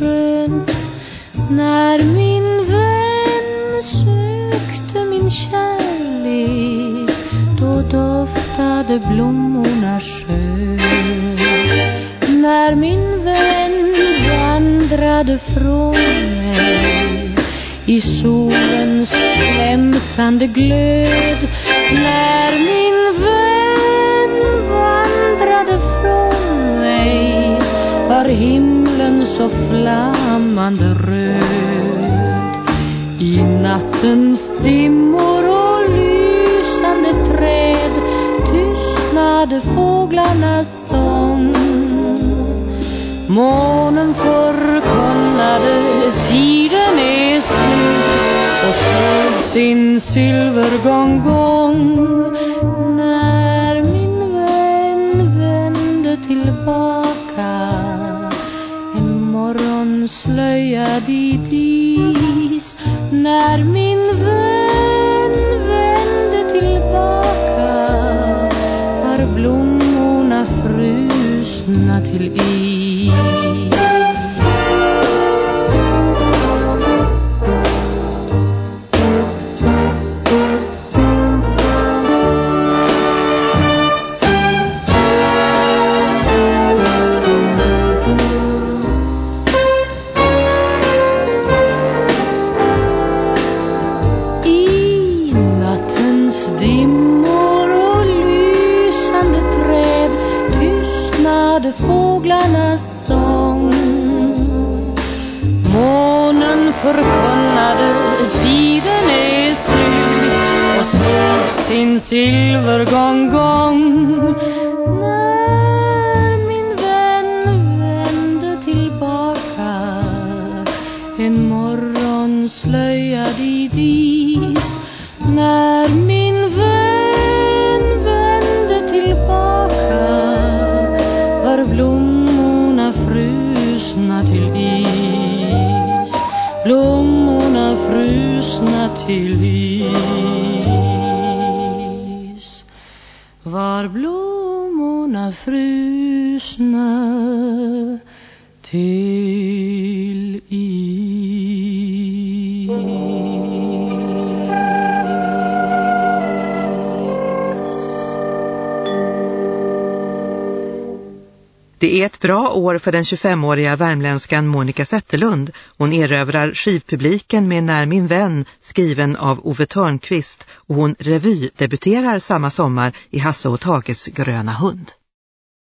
skönt när min vän sökte min kärlek då doftade blommorna skönt. När min vän vandrade från mig i solens flämtande glöd. När min vän vandrade från mig var himlen så flammande röd. I nattens dimmor och lysande träd tystnade fåglarnas sång. Månen förkunnade tiden är slut och slog sin silvergång gång. När morgon slöjad is när min vän vände tillbaka. Var blommorna frusna till is? Förkunnade tiden är slut och tog sin silvergång gång. När min vän vände tillbaka en morgon slöjad i dis när min vän blommorna frusna till is. Var blommorna frusna till Det är ett bra år för den 25-åriga värmländskan Monica Zetterlund. Hon erövrar skivpubliken med När min vän, skriven av Ove Törnqvist och hon revydebuterar samma sommar i Hasse och Tages gröna hund.